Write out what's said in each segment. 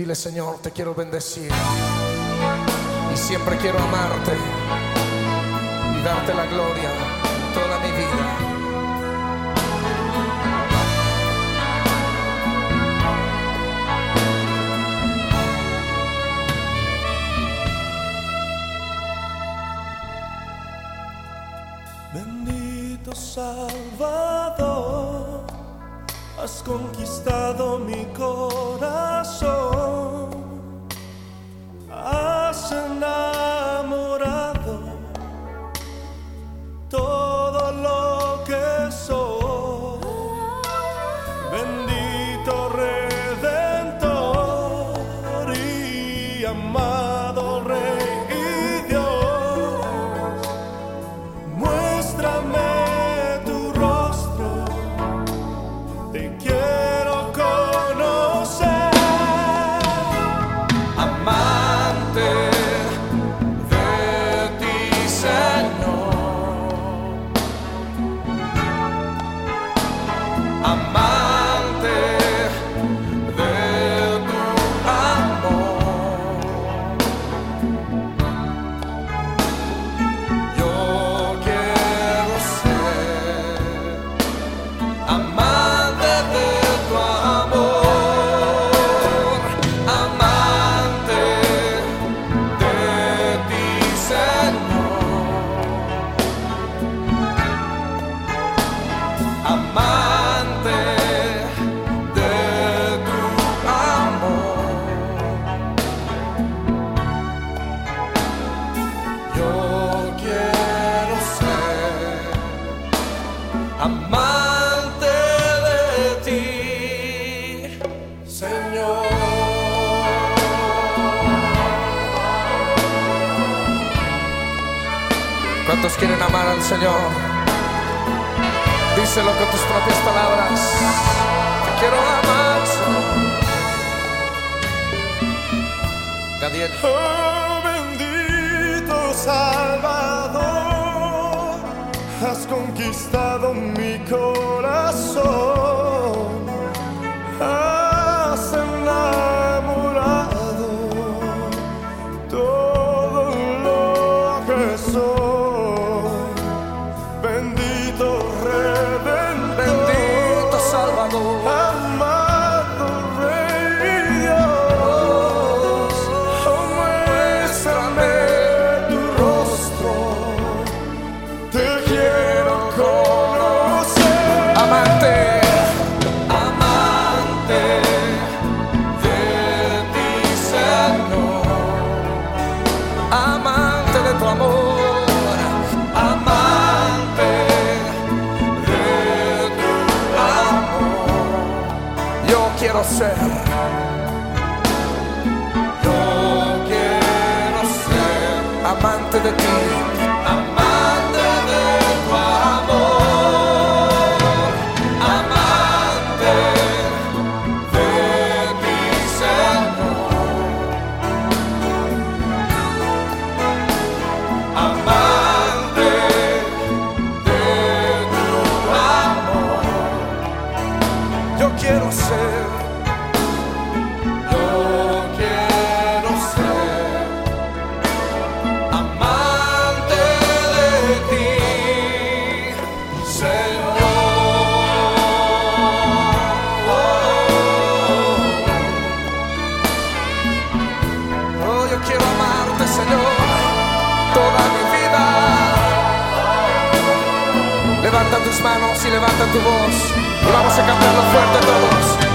Dile, Señor, te quiero bendecir. Y siempre quiero amarte y darte la gloria toda mi vida. Bendito Salvador, has conquistado mi corazón, amado Rey y Dios. Muéstrame tu rostro, te quiero amante de ti, Señor. ¿Cuántos quieren amar al Señor? Díselo con tus propias palabras. Te quiero amar, Señor. Gadiel. Oh bendito Salvador, conquistado mi corazón, quiero ser. Yo quiero ser amante de ti, Levanta tus manos y levanta tu voz. Vamos a cantarlo fuerte todos.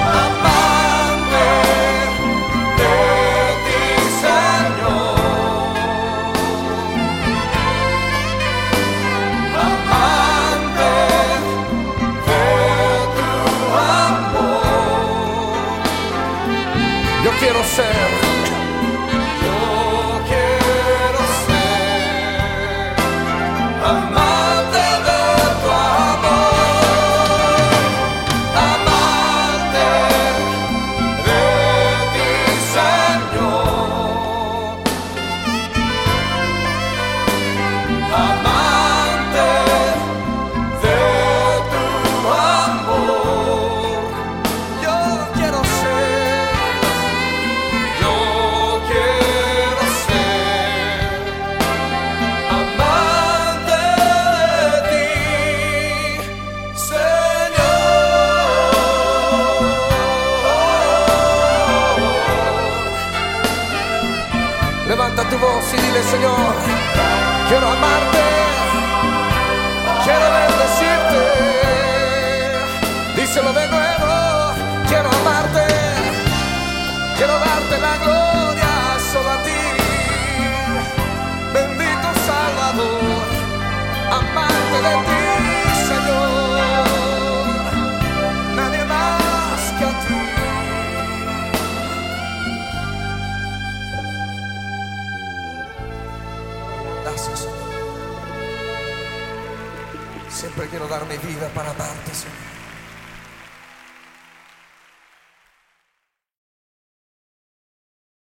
Voz y dile, Señor, quiero amarte, quiero bendecirte. Díselo de nuevo, quiero amarte, quiero darte la gloria Siempre quiero dar mi vida para amarte, Señor.